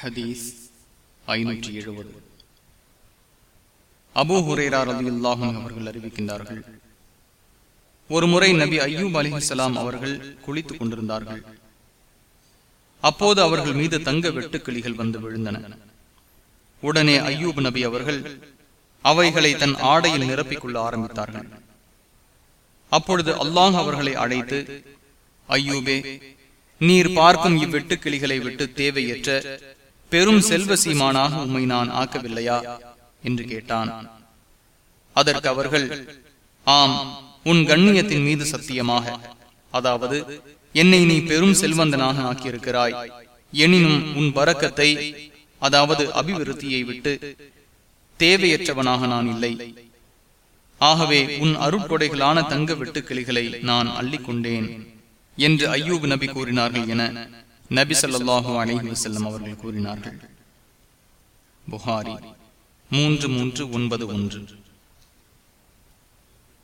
ஹதீஸ் ஐநூற்றி எழுபது. அபு ஹுரேரா ரலியல்லாஹு அவர்கள் அறிவிக்கின்றார்கள். ஒரு முறை நபி ஐயூப் அலிஹலாம் அவர்கள் குளித்துக் கொண்டிருந்தார்கள். அப்போது அவர்கள் மீது தங்க வெட்டுக்கிளிகள் வந்து விழுந்தன. உடனே ஐயூப் நபி அவர்கள் அவைகளை தன் ஆடையில் நிரப்பிக் கொள்ள ஆரம்பித்தார்கள். அப்பொழுது அல்லாஹ் அவர்களை அழைத்து ஐயூபே நீர் பார்க்கும் இவ்வெட்டுக்கிளிகளை விட்டு தேவையற்ற பெரும் செல்வ சீமானாக உம்மை நான் ஆக்கவில்லையா? என்று கேட்டான். அதற்கு அவர்கள் ஆம் உன் கண்ணியத்தின் மீது சத்தியமாக. அதாவது என்னை நீ பெரும் செல்வந்தனாக ஆக்கியிருக்கிறாய். எனினும் உன் பறக்கத்தை அதாவது அபிவிருத்தியை விட்டு தேவையற்றவனாக நான் இல்லை. ஆகவே உன் அருட்கொடைகளான தங்க வெட்டுக்கிளிகளை நான் அள்ளிக்கொண்டேன் என்று ஐயூப் நபி கூறினார்கள் என நபி சொல்லாஹு அலஹி வசல்லம் அவர்கள் கூறினார்கள். புகாரி மூன்று மூன்று ஒன்பது ஒன்று.